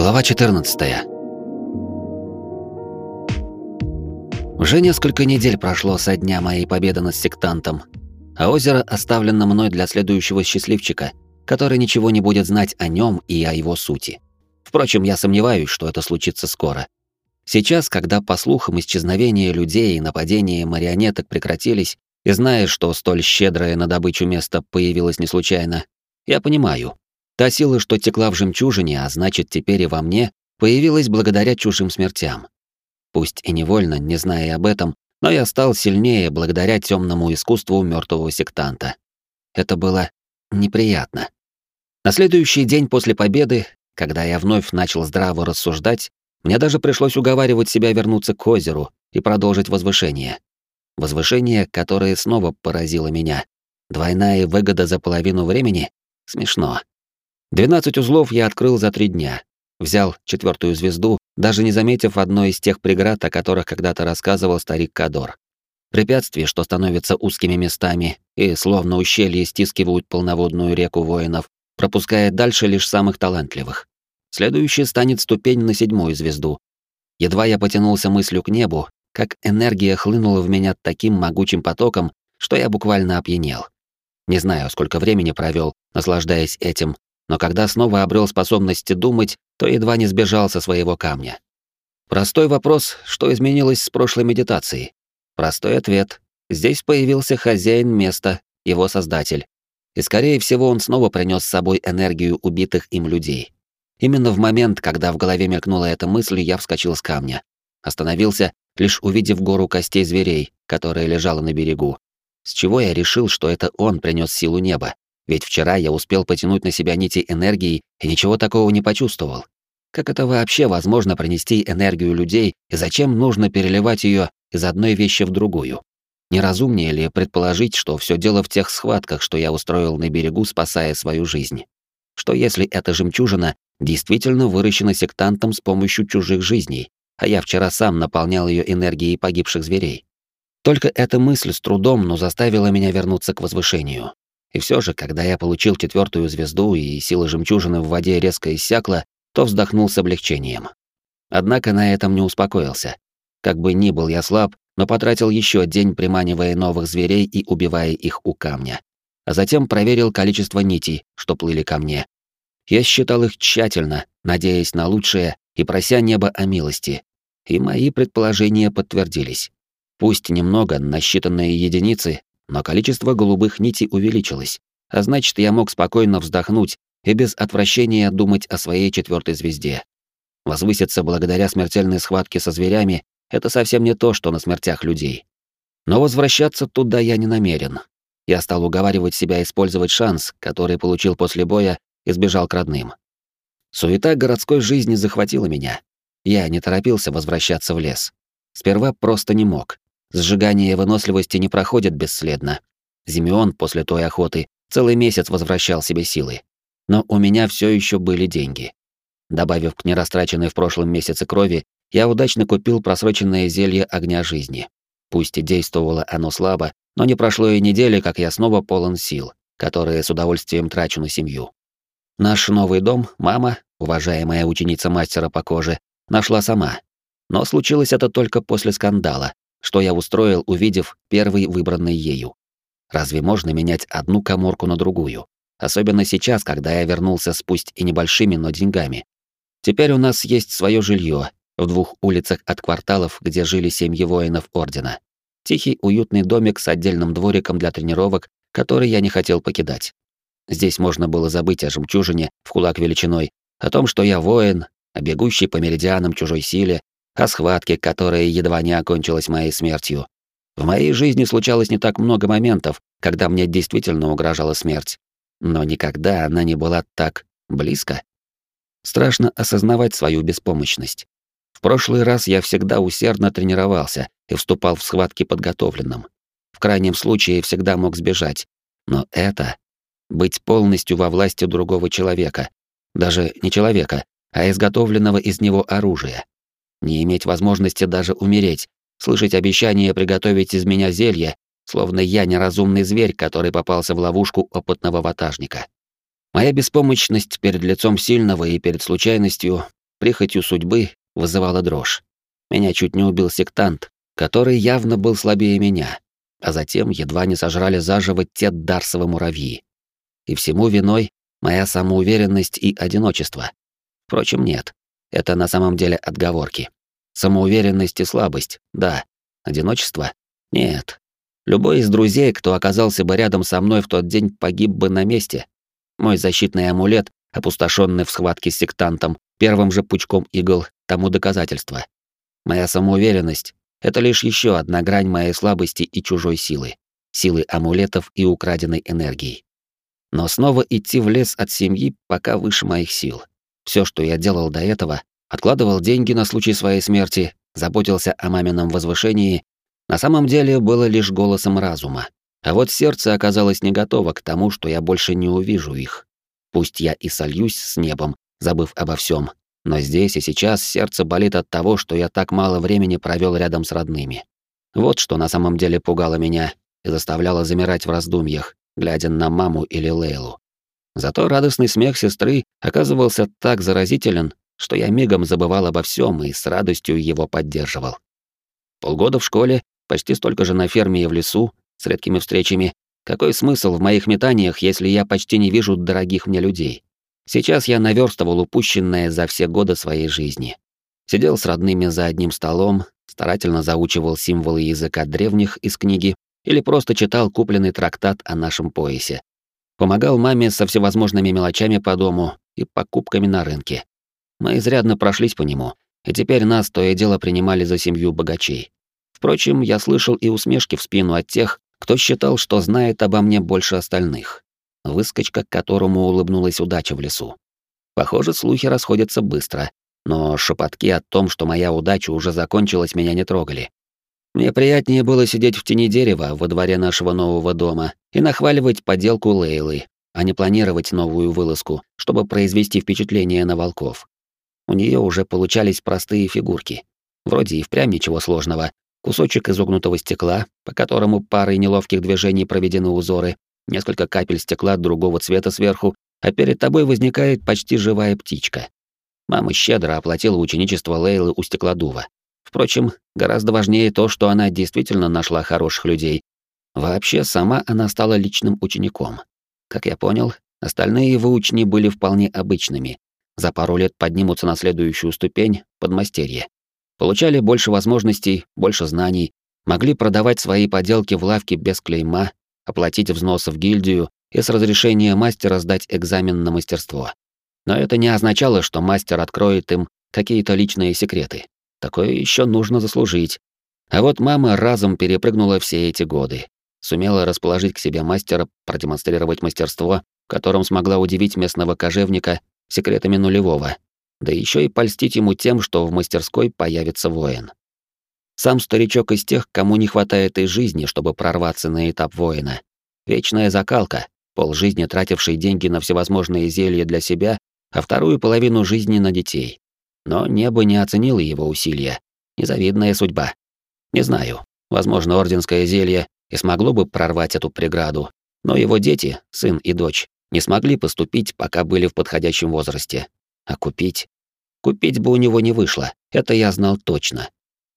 Глава 14. Уже несколько недель прошло со дня моей победы над сектантом, а озеро оставлено мной для следующего счастливчика, который ничего не будет знать о нем и о его сути. Впрочем, я сомневаюсь, что это случится скоро. Сейчас, когда по слухам исчезновения людей и нападения марионеток прекратились, и зная, что столь щедрое на добычу место появилось не случайно, я понимаю, Та сила, что текла в жемчужине, а значит теперь и во мне, появилась благодаря чужим смертям. Пусть и невольно, не зная об этом, но я стал сильнее благодаря темному искусству мертвого сектанта. Это было неприятно. На следующий день после победы, когда я вновь начал здраво рассуждать, мне даже пришлось уговаривать себя вернуться к озеру и продолжить возвышение. Возвышение, которое снова поразило меня. Двойная выгода за половину времени? Смешно. 12 узлов я открыл за три дня. Взял четвертую звезду, даже не заметив одной из тех преград, о которых когда-то рассказывал старик Кадор. Препятствия, что становятся узкими местами и словно ущелья стискивают полноводную реку воинов, пропуская дальше лишь самых талантливых. Следующей станет ступень на седьмую звезду. Едва я потянулся мыслью к небу, как энергия хлынула в меня таким могучим потоком, что я буквально опьянел. Не знаю, сколько времени провел, наслаждаясь этим, но когда снова обрел способности думать, то едва не сбежал со своего камня. Простой вопрос, что изменилось с прошлой медитацией? Простой ответ. Здесь появился хозяин места, его создатель. И скорее всего он снова принес с собой энергию убитых им людей. Именно в момент, когда в голове мелькнула эта мысль, я вскочил с камня. Остановился, лишь увидев гору костей зверей, которая лежала на берегу. С чего я решил, что это он принес силу неба? Ведь вчера я успел потянуть на себя нити энергии и ничего такого не почувствовал. Как это вообще возможно принести энергию людей и зачем нужно переливать ее из одной вещи в другую? Неразумнее ли предположить, что все дело в тех схватках, что я устроил на берегу, спасая свою жизнь? Что если эта жемчужина действительно выращена сектантом с помощью чужих жизней, а я вчера сам наполнял ее энергией погибших зверей? Только эта мысль с трудом, но заставила меня вернуться к возвышению. И все же, когда я получил четвертую звезду и сила жемчужины в воде резко иссякла, то вздохнул с облегчением. Однако на этом не успокоился. Как бы ни был я слаб, но потратил еще день, приманивая новых зверей и убивая их у камня. А затем проверил количество нитей, что плыли ко мне. Я считал их тщательно, надеясь на лучшее и прося небо о милости. И мои предположения подтвердились. Пусть немного, на считанные единицы, но количество голубых нитей увеличилось, а значит, я мог спокойно вздохнуть и без отвращения думать о своей четвертой звезде. Возвыситься благодаря смертельной схватке со зверями — это совсем не то, что на смертях людей. Но возвращаться туда я не намерен. Я стал уговаривать себя использовать шанс, который получил после боя, и сбежал к родным. Суета городской жизни захватила меня. Я не торопился возвращаться в лес. Сперва просто не мог. Сжигание выносливости не проходит бесследно. Зимеон после той охоты целый месяц возвращал себе силы. Но у меня все еще были деньги. Добавив к нерастраченной в прошлом месяце крови, я удачно купил просроченное зелье огня жизни. Пусть и действовало оно слабо, но не прошло и недели, как я снова полон сил, которые с удовольствием трачу на семью. Наш новый дом мама, уважаемая ученица мастера по коже, нашла сама. Но случилось это только после скандала, что я устроил, увидев первый выбранный ею. Разве можно менять одну коморку на другую? Особенно сейчас, когда я вернулся с пусть и небольшими, но деньгами. Теперь у нас есть свое жилье в двух улицах от кварталов, где жили семьи воинов Ордена. Тихий, уютный домик с отдельным двориком для тренировок, который я не хотел покидать. Здесь можно было забыть о жемчужине в кулак величиной, о том, что я воин, о бегущей по меридианам чужой силе, о схватке, которая едва не окончилась моей смертью. В моей жизни случалось не так много моментов, когда мне действительно угрожала смерть. Но никогда она не была так близко. Страшно осознавать свою беспомощность. В прошлый раз я всегда усердно тренировался и вступал в схватки подготовленным. В крайнем случае всегда мог сбежать. Но это — быть полностью во власти другого человека. Даже не человека, а изготовленного из него оружия не иметь возможности даже умереть, слышать обещание приготовить из меня зелье, словно я неразумный зверь, который попался в ловушку опытного ватажника. Моя беспомощность перед лицом сильного и перед случайностью прихотью судьбы, вызывало дрожь. Меня чуть не убил сектант, который явно был слабее меня, а затем едва не сожрали заживо те дарсовы муравьи. И всему виной моя самоуверенность и одиночество. Впрочем, нет. Это на самом деле отговорки. Самоуверенность и слабость, да. Одиночество? Нет. Любой из друзей, кто оказался бы рядом со мной в тот день, погиб бы на месте. Мой защитный амулет, опустошенный в схватке с сектантом, первым же пучком игл, тому доказательство. Моя самоуверенность — это лишь еще одна грань моей слабости и чужой силы. Силы амулетов и украденной энергии. Но снова идти в лес от семьи пока выше моих сил. Все, что я делал до этого, откладывал деньги на случай своей смерти, заботился о мамином возвышении, на самом деле было лишь голосом разума. А вот сердце оказалось не готово к тому, что я больше не увижу их. Пусть я и сольюсь с небом, забыв обо всем, но здесь и сейчас сердце болит от того, что я так мало времени провел рядом с родными. Вот что на самом деле пугало меня и заставляло замирать в раздумьях, глядя на маму или Лейлу. Зато радостный смех сестры оказывался так заразителен, что я мигом забывал обо всем и с радостью его поддерживал. Полгода в школе, почти столько же на ферме и в лесу, с редкими встречами. Какой смысл в моих метаниях, если я почти не вижу дорогих мне людей? Сейчас я наверстывал упущенное за все годы своей жизни. Сидел с родными за одним столом, старательно заучивал символы языка древних из книги или просто читал купленный трактат о нашем поясе. Помогал маме со всевозможными мелочами по дому и покупками на рынке. Мы изрядно прошлись по нему, и теперь нас то и дело принимали за семью богачей. Впрочем, я слышал и усмешки в спину от тех, кто считал, что знает обо мне больше остальных. Выскочка, которому улыбнулась удача в лесу. Похоже, слухи расходятся быстро, но шепотки о том, что моя удача уже закончилась, меня не трогали. Мне приятнее было сидеть в тени дерева во дворе нашего нового дома и нахваливать поделку Лейлы, а не планировать новую вылазку, чтобы произвести впечатление на волков. У нее уже получались простые фигурки. Вроде и впрямь ничего сложного. Кусочек изогнутого стекла, по которому парой неловких движений проведены узоры, несколько капель стекла другого цвета сверху, а перед тобой возникает почти живая птичка. Мама щедро оплатила ученичество Лейлы у стеклодува. Впрочем, гораздо важнее то, что она действительно нашла хороших людей. Вообще, сама она стала личным учеником. Как я понял, остальные выучни были вполне обычными. За пару лет поднимутся на следующую ступень подмастерье. Получали больше возможностей, больше знаний, могли продавать свои поделки в лавке без клейма, оплатить взносы в гильдию и с разрешения мастера сдать экзамен на мастерство. Но это не означало, что мастер откроет им какие-то личные секреты. Такое еще нужно заслужить. А вот мама разом перепрыгнула все эти годы. Сумела расположить к себе мастера, продемонстрировать мастерство, которым смогла удивить местного кожевника секретами нулевого. Да еще и польстить ему тем, что в мастерской появится воин. Сам старичок из тех, кому не хватает и жизни, чтобы прорваться на этап воина. Вечная закалка, полжизни тративший деньги на всевозможные зелья для себя, а вторую половину жизни на детей. Но небо не оценило его усилия. Незавидная судьба. Не знаю. Возможно, орденское зелье и смогло бы прорвать эту преграду, но его дети, сын и дочь, не смогли поступить, пока были в подходящем возрасте. А купить? Купить бы у него не вышло, это я знал точно.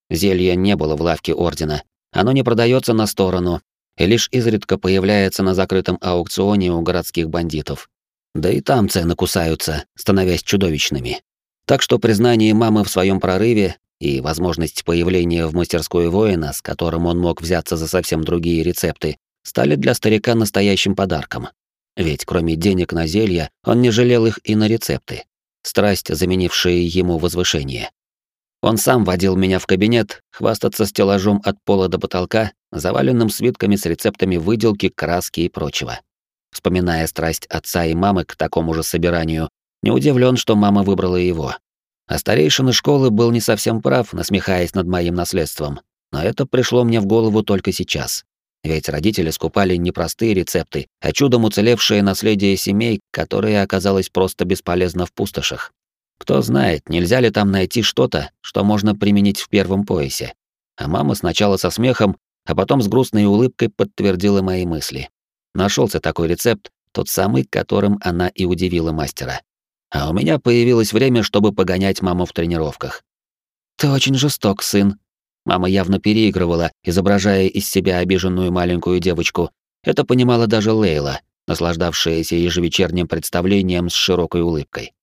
Зелья не было в лавке ордена, оно не продается на сторону и лишь изредка появляется на закрытом аукционе у городских бандитов. Да и там цены кусаются, становясь чудовищными. Так что признание мамы в своем прорыве и возможность появления в мастерской воина, с которым он мог взяться за совсем другие рецепты, стали для старика настоящим подарком. Ведь кроме денег на зелья, он не жалел их и на рецепты. Страсть, заменившая ему возвышение. Он сам водил меня в кабинет, хвастаться стеллажом от пола до потолка, заваленным свитками с рецептами выделки, краски и прочего. Вспоминая страсть отца и мамы к такому же собиранию, не удивлен, что мама выбрала его. А старейшина школы был не совсем прав, насмехаясь над моим наследством. Но это пришло мне в голову только сейчас. Ведь родители скупали не простые рецепты, а чудом уцелевшее наследие семей, которое оказалось просто бесполезно в пустошах. Кто знает, нельзя ли там найти что-то, что можно применить в первом поясе. А мама сначала со смехом, а потом с грустной улыбкой подтвердила мои мысли. Нашелся такой рецепт, тот самый, которым она и удивила мастера. А у меня появилось время, чтобы погонять маму в тренировках. «Ты очень жесток, сын». Мама явно переигрывала, изображая из себя обиженную маленькую девочку. Это понимала даже Лейла, наслаждавшаяся ежевечерним представлением с широкой улыбкой.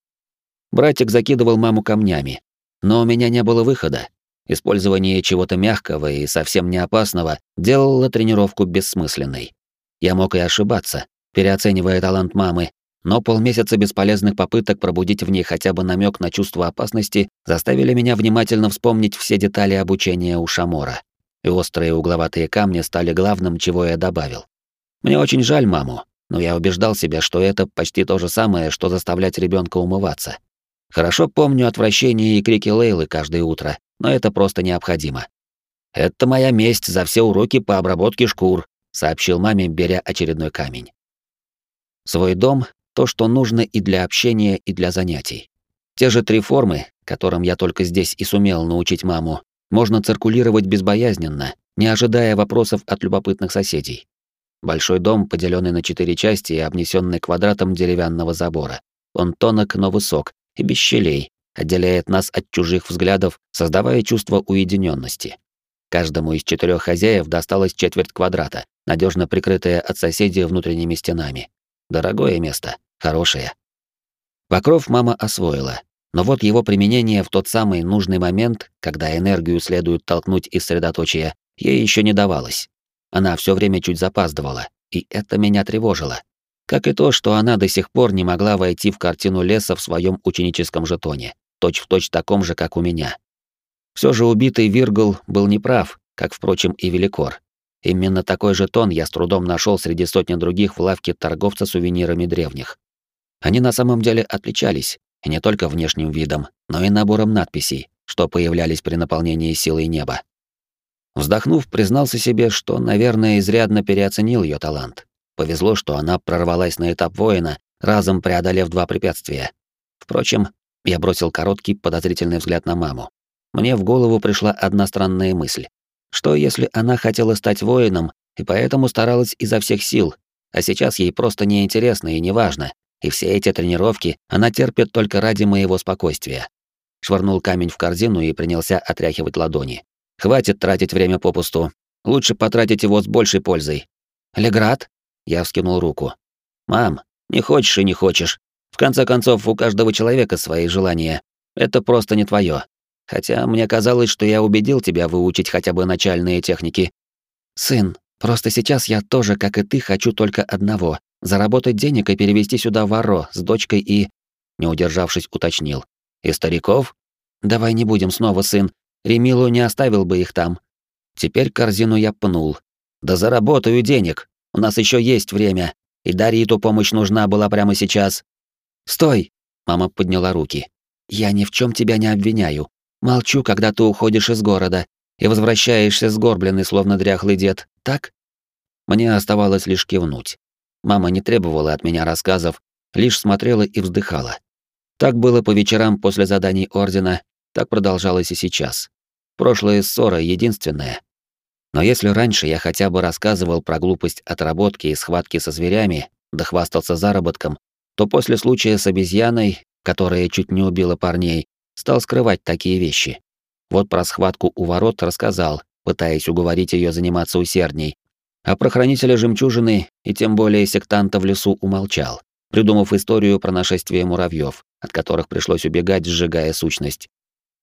Братик закидывал маму камнями, но у меня не было выхода. Использование чего-то мягкого и совсем не опасного делало тренировку бессмысленной. Я мог и ошибаться, переоценивая талант мамы, но полмесяца бесполезных попыток пробудить в ней хотя бы намек на чувство опасности заставили меня внимательно вспомнить все детали обучения у Шамора. И острые угловатые камни стали главным, чего я добавил. Мне очень жаль маму, но я убеждал себя, что это почти то же самое, что заставлять ребенка умываться. Хорошо помню отвращение и крики Лейлы каждое утро, но это просто необходимо. «Это моя месть за все уроки по обработке шкур», — сообщил маме, беря очередной камень. Свой дом то, что нужно и для общения, и для занятий. Те же три формы, которым я только здесь и сумел научить маму, можно циркулировать безбоязненно, не ожидая вопросов от любопытных соседей. Большой дом, поделенный на четыре части и обнесенный квадратом деревянного забора. Он тонок, но высок и без щелей, отделяет нас от чужих взглядов, создавая чувство уединенности. Каждому из четырех хозяев досталось четверть квадрата, надежно прикрытая от соседей внутренними стенами. Дорогое место, хорошее. Покров мама освоила, но вот его применение в тот самый нужный момент, когда энергию следует толкнуть из средоточия, ей еще не давалось. Она все время чуть запаздывала, и это меня тревожило. Как и то, что она до сих пор не могла войти в картину леса в своем ученическом жетоне, точь-в-точь точь таком же, как у меня. Все же убитый Виргл был неправ, как, впрочем, и Великор. Именно такой же тон я с трудом нашел среди сотни других в лавке торговца сувенирами древних. Они на самом деле отличались, и не только внешним видом, но и набором надписей, что появлялись при наполнении силой неба. Вздохнув, признался себе, что, наверное, изрядно переоценил ее талант. Повезло, что она прорвалась на этап воина, разом преодолев два препятствия. Впрочем, я бросил короткий подозрительный взгляд на маму. Мне в голову пришла одна странная мысль. Что если она хотела стать воином и поэтому старалась изо всех сил, а сейчас ей просто неинтересно и неважно, и все эти тренировки она терпит только ради моего спокойствия. Швырнул камень в корзину и принялся отряхивать ладони. Хватит тратить время попусту. Лучше потратить его с большей пользой. Леград? Я вскинул руку. Мам, не хочешь и не хочешь. В конце концов, у каждого человека свои желания. Это просто не твое. Хотя мне казалось, что я убедил тебя выучить хотя бы начальные техники. Сын, просто сейчас я тоже, как и ты, хочу только одного — заработать денег и перевести сюда Варо с дочкой и... Не удержавшись, уточнил. И стариков? Давай не будем снова, сын. Ремилу не оставил бы их там. Теперь корзину я пнул. Да заработаю денег. У нас еще есть время. И Дариту помощь нужна была прямо сейчас. Стой! Мама подняла руки. Я ни в чем тебя не обвиняю. Молчу, когда ты уходишь из города и возвращаешься сгорбленный, словно дряхлый дед, так? Мне оставалось лишь кивнуть. Мама не требовала от меня рассказов, лишь смотрела и вздыхала. Так было по вечерам после заданий Ордена, так продолжалось и сейчас. Прошлая ссора единственная. Но если раньше я хотя бы рассказывал про глупость отработки и схватки со зверями, да хвастался заработком, то после случая с обезьяной, которая чуть не убила парней, стал скрывать такие вещи. Вот про схватку у ворот рассказал, пытаясь уговорить ее заниматься усердней. А про хранителя жемчужины и тем более сектанта в лесу умолчал, придумав историю про нашествие муравьев, от которых пришлось убегать, сжигая сущность.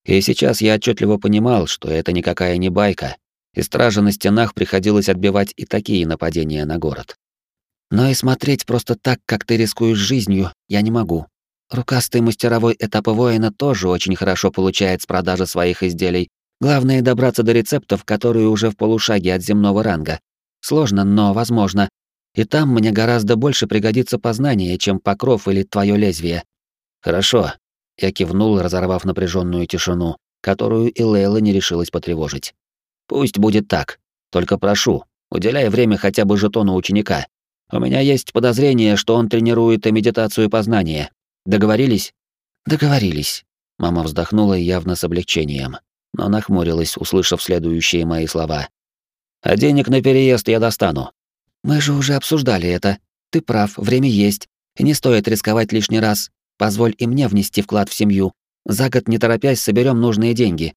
И сейчас я отчетливо понимал, что это никакая не байка, и стража на стенах приходилось отбивать и такие нападения на город. Но и смотреть просто так, как ты рискуешь жизнью, я не могу. Рукастый мастеровой этапа воина тоже очень хорошо получает с продажи своих изделий. Главное добраться до рецептов, которые уже в полушаге от земного ранга. Сложно, но возможно. И там мне гораздо больше пригодится познание, чем покров или твое лезвие. Хорошо. Я кивнул, разорвав напряженную тишину, которую и Лейла не решилась потревожить. Пусть будет так. Только прошу, уделяй время хотя бы жетону ученика. У меня есть подозрение, что он тренирует медитацию познания. Договорились? Договорились. Мама вздохнула явно с облегчением, но нахмурилась, услышав следующие мои слова. А денег на переезд я достану. Мы же уже обсуждали это. Ты прав, время есть, и не стоит рисковать лишний раз. Позволь и мне внести вклад в семью. За год, не торопясь, соберем нужные деньги».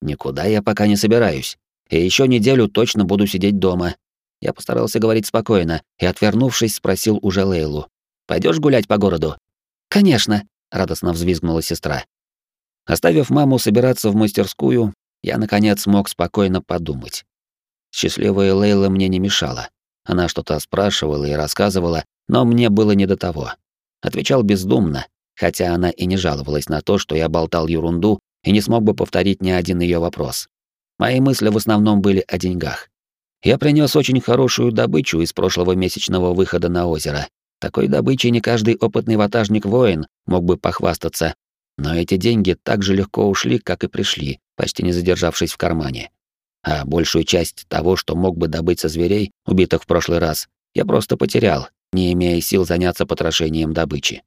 «Никуда я пока не собираюсь. И еще неделю точно буду сидеть дома». Я постарался говорить спокойно и, отвернувшись, спросил уже Лейлу. Пойдешь гулять по городу?» «Конечно», — радостно взвизгнула сестра. Оставив маму собираться в мастерскую, я, наконец, мог спокойно подумать. Счастливая Лейла мне не мешала. Она что-то спрашивала и рассказывала, но мне было не до того. Отвечал бездумно, хотя она и не жаловалась на то, что я болтал ерунду и не смог бы повторить ни один ее вопрос. Мои мысли в основном были о деньгах. Я принес очень хорошую добычу из прошлого месячного выхода на озеро. Такой добычей не каждый опытный ватажник-воин мог бы похвастаться, но эти деньги так же легко ушли, как и пришли, почти не задержавшись в кармане. А большую часть того, что мог бы добыть со зверей, убитых в прошлый раз, я просто потерял, не имея сил заняться потрошением добычи.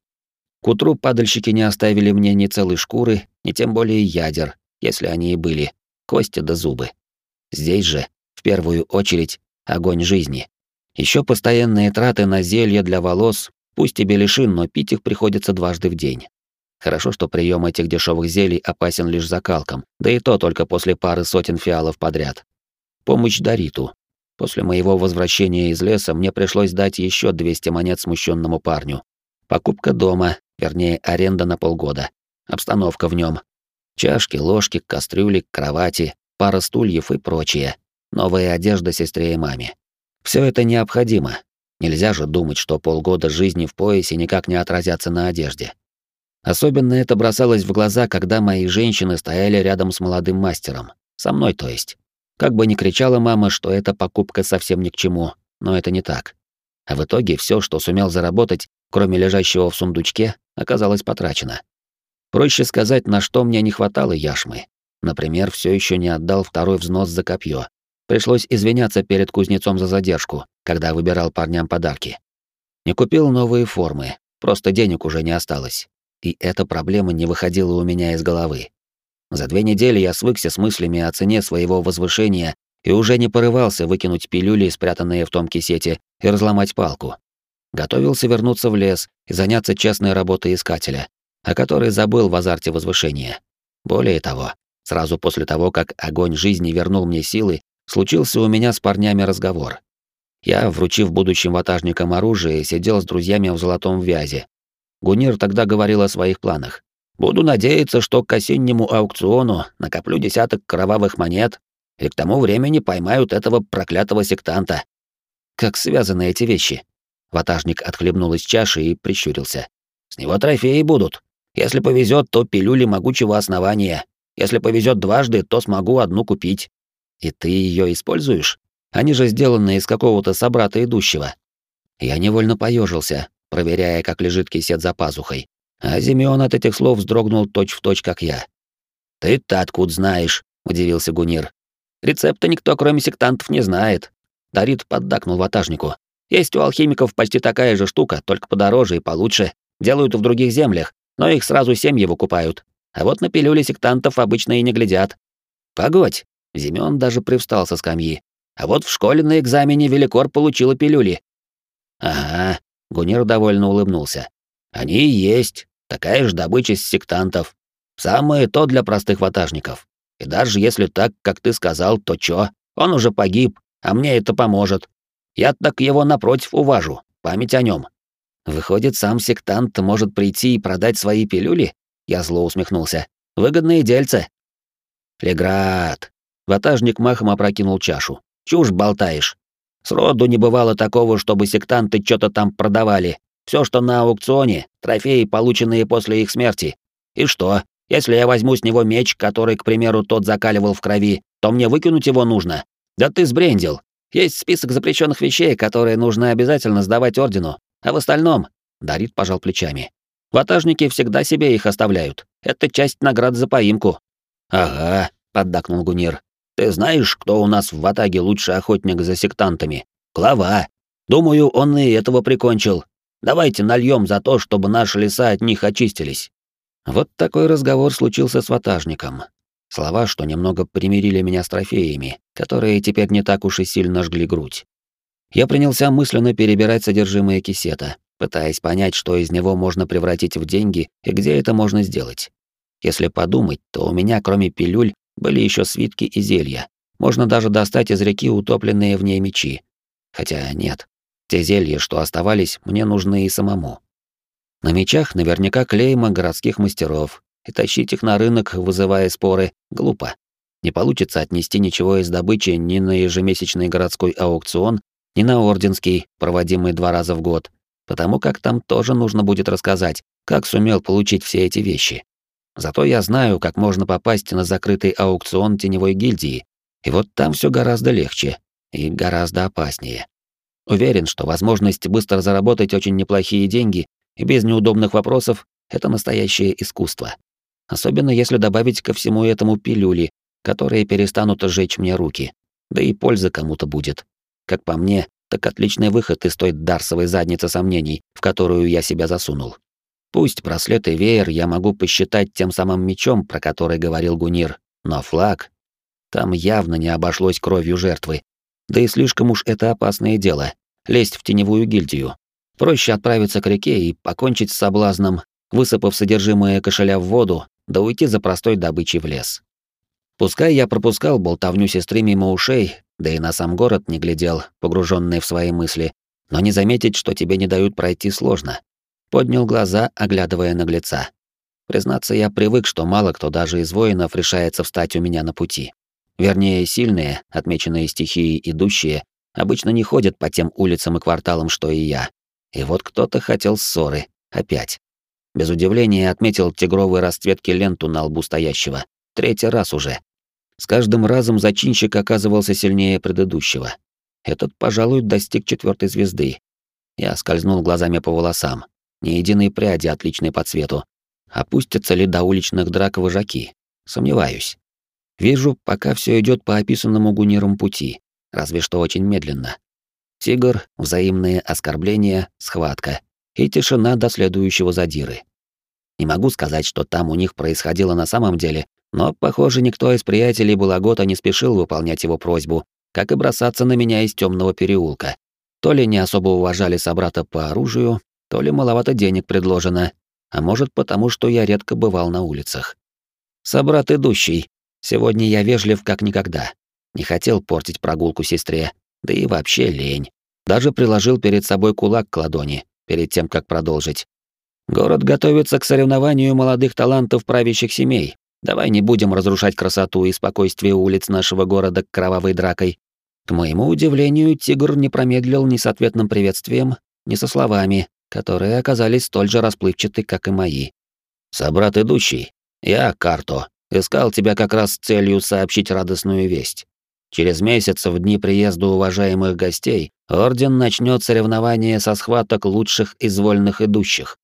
К утру падальщики не оставили мне ни целой шкуры, ни тем более ядер, если они и были, кости да зубы. Здесь же, в первую очередь, огонь жизни. Еще постоянные траты на зелья для волос, пусть и беляшин, но пить их приходится дважды в день. Хорошо, что прием этих дешевых зелий опасен лишь закалкам, да и то только после пары сотен фиалов подряд. Помощь Дариту. После моего возвращения из леса мне пришлось дать еще 200 монет смущенному парню. Покупка дома, вернее, аренда на полгода. Обстановка в нем. Чашки, ложки, кастрюли, кровати, пара стульев и прочее. Новая одежда сестре и маме. Все это необходимо. Нельзя же думать, что полгода жизни в поясе никак не отразятся на одежде. Особенно это бросалось в глаза, когда мои женщины стояли рядом с молодым мастером. Со мной, то есть. Как бы ни кричала мама, что эта покупка совсем ни к чему, но это не так. А в итоге все, что сумел заработать, кроме лежащего в сундучке, оказалось потрачено. Проще сказать, на что мне не хватало яшмы. Например, все еще не отдал второй взнос за копье. Пришлось извиняться перед кузнецом за задержку, когда выбирал парням подарки. Не купил новые формы, просто денег уже не осталось и эта проблема не выходила у меня из головы. За две недели я свыкся с мыслями о цене своего возвышения и уже не порывался выкинуть пилюли, спрятанные в том кисете, и разломать палку. Готовился вернуться в лес и заняться честной работой искателя, о которой забыл в азарте возвышения. Более того, сразу после того, как огонь жизни вернул мне силы, случился у меня с парнями разговор. Я, вручив будущим ватажникам оружие, сидел с друзьями в золотом вязе, Гунир тогда говорил о своих планах. «Буду надеяться, что к осеннему аукциону накоплю десяток кровавых монет, и к тому времени поймают этого проклятого сектанта». Как связаны эти вещи? Ватажник отхлебнул из чаши и прищурился. «С него трофеи будут. Если повезет, то пилюли могучего основания. Если повезет дважды, то смогу одну купить. И ты ее используешь? Они же сделаны из какого-то собрата идущего». Я невольно поежился, проверяя, как лежит кисет за пазухой. А Зимеон от этих слов вздрогнул точь-в-точь, точь, как я. «Ты-то откуда знаешь?» — удивился Гунир. «Рецепта никто, кроме сектантов, не знает». Дарит поддакнул ватажнику. «Есть у алхимиков почти такая же штука, только подороже и получше. Делают в других землях, но их сразу семьи выкупают. А вот на пилюли сектантов обычно и не глядят. Погодь, Зимеон даже привстал со скамьи. А вот в школе на экзамене Великор получила пилюли. Ага, Гунир довольно улыбнулся. «Они и есть. Такая же добыча с сектантов. Самое то для простых ватажников. И даже если так, как ты сказал, то чё? Он уже погиб, а мне это поможет. Я так его напротив уважу. Память о нем. Выходит, сам сектант может прийти и продать свои пилюли? Я зло усмехнулся. Выгодные дельцы. Леград. Ватажник махом опрокинул чашу. Чушь болтаешь. Сроду не бывало такого, чтобы сектанты что-то там продавали. Все, что на аукционе, трофеи, полученные после их смерти. И что, если я возьму с него меч, который, к примеру, тот закаливал в крови, то мне выкинуть его нужно? Да ты сбрендил. Есть список запрещенных вещей, которые нужно обязательно сдавать ордену. А в остальном... Дарит пожал плечами. Ватажники всегда себе их оставляют. Это часть наград за поимку. Ага, поддакнул Гунир. Ты знаешь, кто у нас в Ватаге лучший охотник за сектантами? Глава. Думаю, он и этого прикончил. Давайте нальем за то, чтобы наши леса от них очистились. Вот такой разговор случился с ватажником. Слова, что немного примирили меня с трофеями, которые теперь не так уж и сильно жгли грудь. Я принялся мысленно перебирать содержимое кисета, пытаясь понять, что из него можно превратить в деньги и где это можно сделать. Если подумать, то у меня, кроме пилюль, были еще свитки и зелья. Можно даже достать из реки утопленные в ней мечи. Хотя нет, те зелья, что оставались, мне нужны и самому. На мечах наверняка клейма городских мастеров, и тащить их на рынок, вызывая споры, глупо. Не получится отнести ничего из добычи ни на ежемесячный городской аукцион, ни на орденский, проводимый два раза в год, потому как там тоже нужно будет рассказать, как сумел получить все эти вещи. Зато я знаю, как можно попасть на закрытый аукцион теневой гильдии, и вот там все гораздо легче и гораздо опаснее. Уверен, что возможность быстро заработать очень неплохие деньги и без неудобных вопросов — это настоящее искусство. Особенно если добавить ко всему этому пилюли, которые перестанут сжечь мне руки. Да и польза кому-то будет. Как по мне, так отличный выход из той дарсовой задницы сомнений, в которую я себя засунул. Пусть браслет и веер я могу посчитать тем самым мечом, про который говорил Гунир, но флаг... Там явно не обошлось кровью жертвы. Да и слишком уж это опасное дело — лезть в теневую гильдию. Проще отправиться к реке и покончить с соблазном, высыпав содержимое кошеля в воду, да уйти за простой добычей в лес. Пускай я пропускал болтовню сестры мимо ушей, да и на сам город не глядел, погруженный в свои мысли, но не заметить, что тебе не дают пройти, сложно. Поднял глаза, оглядывая наглеца. Признаться, я привык, что мало кто даже из воинов решается встать у меня на пути. Вернее, сильные, отмеченные стихией идущие, обычно не ходят по тем улицам и кварталам, что и я. И вот кто-то хотел ссоры. Опять. Без удивления отметил тигровой расцветки ленту на лбу стоящего. Третий раз уже. С каждым разом зачинщик оказывался сильнее предыдущего. Этот, пожалуй, достиг четвертой звезды. Я скользнул глазами по волосам. Ни единой пряди отличной по цвету. Опустятся ли до уличных драк вожаки? Сомневаюсь. Вижу, пока все идет по описанному гуниром пути, разве что очень медленно. Тигр, взаимные оскорбления, схватка и тишина до следующего задиры. Не могу сказать, что там у них происходило на самом деле, но, похоже, никто из приятелей Балагота не спешил выполнять его просьбу, как и бросаться на меня из темного переулка. То ли не особо уважали собрата по оружию, то ли маловато денег предложено, а может потому, что я редко бывал на улицах. Собрат идущий. Сегодня я вежлив как никогда. Не хотел портить прогулку сестре, да и вообще лень. Даже приложил перед собой кулак к ладони, перед тем, как продолжить. Город готовится к соревнованию молодых талантов правящих семей, Давай не будем разрушать красоту и спокойствие улиц нашего города кровавой дракой. К моему удивлению, тигр не промедлил ни с ответным приветствием, ни со словами, которые оказались столь же расплывчаты, как и мои. «Собрат идущий, я, Карто, искал тебя как раз с целью сообщить радостную весть. Через месяц, в дни приезда уважаемых гостей, Орден начнет соревнование со схваток лучших из вольных идущих.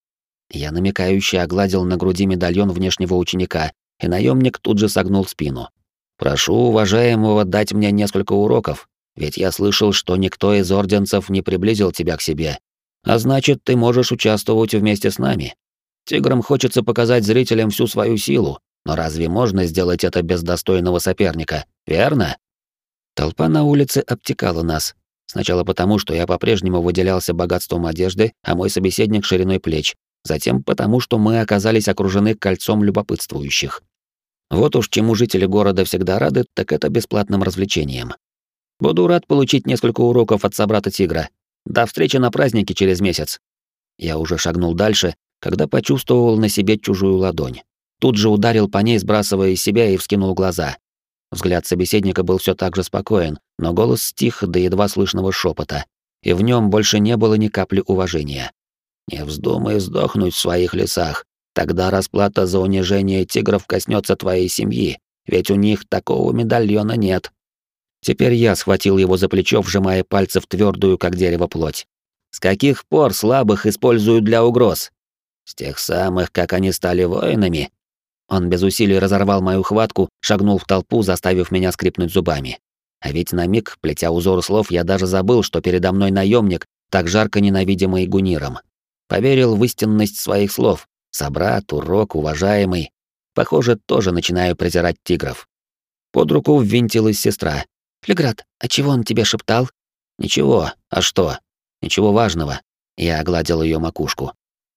Я намекающе огладил на груди медальон внешнего ученика, и наемник тут же согнул спину. «Прошу уважаемого дать мне несколько уроков, ведь я слышал, что никто из орденцев не приблизил тебя к себе. А значит, ты можешь участвовать вместе с нами. Тиграм хочется показать зрителям всю свою силу, но разве можно сделать это без достойного соперника, верно?» Толпа на улице обтекала нас. Сначала потому, что я по-прежнему выделялся богатством одежды, а мой собеседник шириной плеч. Затем потому, что мы оказались окружены кольцом любопытствующих. Вот уж чему жители города всегда рады, так это бесплатным развлечением. Буду рад получить несколько уроков от собрата Тигра. До встречи на празднике через месяц. Я уже шагнул дальше, когда почувствовал на себе чужую ладонь. Тут же ударил по ней, сбрасывая из себя и вскинул глаза. Взгляд собеседника был все так же спокоен, но голос стих до едва слышного шепота, и в нем больше не было ни капли уважения. «Не вздумай сдохнуть в своих лесах, Тогда расплата за унижение тигров коснется твоей семьи, ведь у них такого медальона нет. Теперь я схватил его за плечо, вжимая пальцы в твердую, как дерево, плоть. С каких пор слабых используют для угроз? С тех самых, как они стали воинами. Он без усилий разорвал мою хватку, шагнул в толпу, заставив меня скрипнуть зубами. А ведь на миг, плетя узор слов, я даже забыл, что передо мной наемник, так жарко ненавидимый Гуниром. Поверил в истинность своих слов, Собрат, урок, уважаемый. Похоже, тоже начинаю презирать тигров. Под руку ввинтилась сестра. «Леград, а чего он тебе шептал?» «Ничего. А что? Ничего важного. Я огладил ее макушку.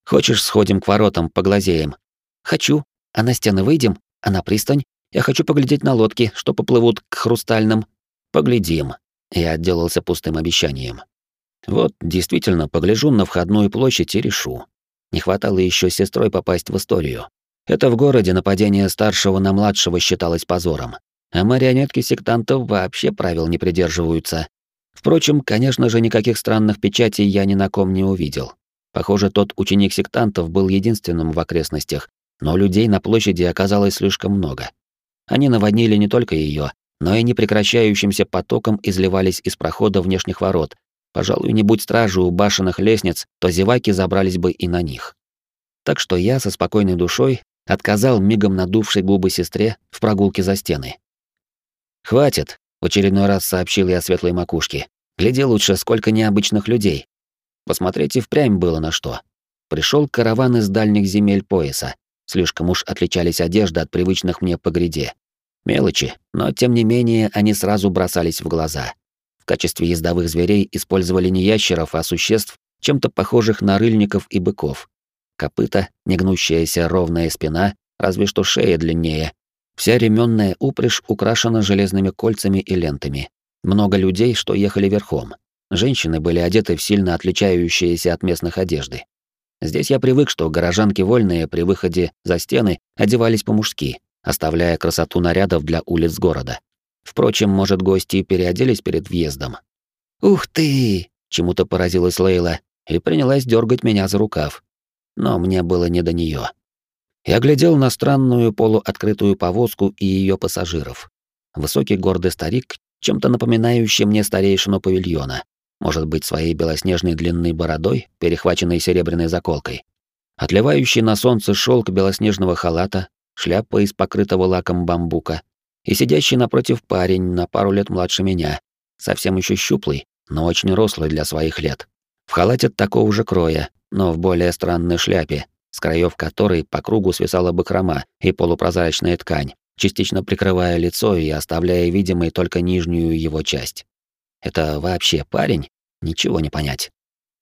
Хочешь, сходим к воротам, поглазеем? Хочу. А на стены выйдем? А на пристань? Я хочу поглядеть на лодки, что поплывут к хрустальным. Поглядим. Я отделался пустым обещанием. Вот, действительно, погляжу на входную площадь и решу. Не хватало еще сестрой попасть в историю. Это в городе нападение старшего на младшего считалось позором. А марионетки сектантов вообще правил не придерживаются. Впрочем, конечно же, никаких странных печатей я ни на ком не увидел. Похоже, тот ученик сектантов был единственным в окрестностях, но людей на площади оказалось слишком много. Они наводнили не только ее, но и непрекращающимся потоком изливались из прохода внешних ворот. Пожалуй, не будь стражи у башенных лестниц, то зеваки забрались бы и на них. Так что я со спокойной душой отказал мигом надувшей губы сестре в прогулке за стены. «Хватит», — в очередной раз сообщил я светлой макушке. «Гляди лучше, сколько необычных людей. Посмотреть и впрямь было на что. Пришел караван из дальних земель пояса. Слишком уж отличались одежда от привычных мне по гряде. Мелочи, но тем не менее они сразу бросались в глаза. В качестве ездовых зверей использовали не ящеров, а существ, чем-то похожих на рыльников и быков. Копыта, негнущаяся ровная спина, разве что шея длиннее. Вся ременная упряжь украшена железными кольцами и лентами. Много людей, что ехали верхом. Женщины были одеты в сильно отличающиеся от местных одежды. Здесь я привык, что горожанки вольные при выходе за стены одевались по-мужски, оставляя красоту нарядов для улиц города. Впрочем, может, гости переоделись перед въездом. «Ух ты!» — чему-то поразилась Лейла и принялась дергать меня за рукав. Но мне было не до нее. Я глядел на странную полуоткрытую повозку и ее пассажиров. Высокий гордый старик, чем-то напоминающий мне старейшину павильона, может быть, своей белоснежной длинной бородой, перехваченной серебряной заколкой. Отливающий на солнце шелк белоснежного халата, шляпа из покрытого лаком бамбука и сидящий напротив парень на пару лет младше меня, совсем еще щуплый, но очень рослый для своих лет. В халате такого же кроя, но в более странной шляпе, с краев которой по кругу свисала бахрома и полупрозрачная ткань, частично прикрывая лицо и оставляя видимой только нижнюю его часть. Это вообще парень? Ничего не понять.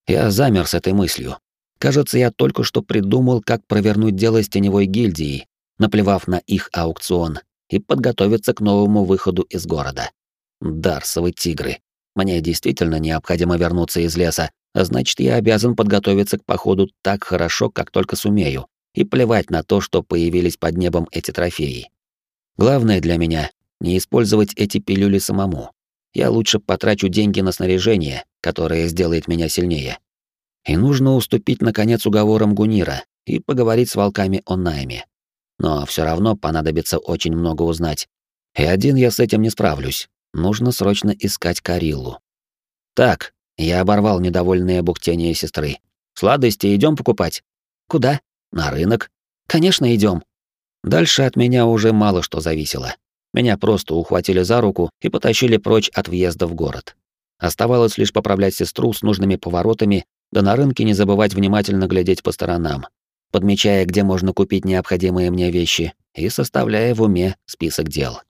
Я замер с этой мыслью. Кажется, я только что придумал, как провернуть дело с теневой гильдией, наплевав на их аукцион, и подготовиться к новому выходу из города. Дарсовы тигры. Мне действительно необходимо вернуться из леса, а значит, я обязан подготовиться к походу так хорошо, как только сумею, и плевать на то, что появились под небом эти трофеи. Главное для меня — не использовать эти пилюли самому я лучше потрачу деньги на снаряжение, которое сделает меня сильнее. И нужно уступить, наконец, уговорам Гунира и поговорить с волками о найме. Но все равно понадобится очень много узнать. И один я с этим не справлюсь. Нужно срочно искать Кариллу. Так, я оборвал недовольное бухтение сестры. Сладости идем покупать? Куда? На рынок. Конечно, идем. Дальше от меня уже мало что зависело. Меня просто ухватили за руку и потащили прочь от въезда в город. Оставалось лишь поправлять сестру с нужными поворотами, да на рынке не забывать внимательно глядеть по сторонам, подмечая, где можно купить необходимые мне вещи, и составляя в уме список дел.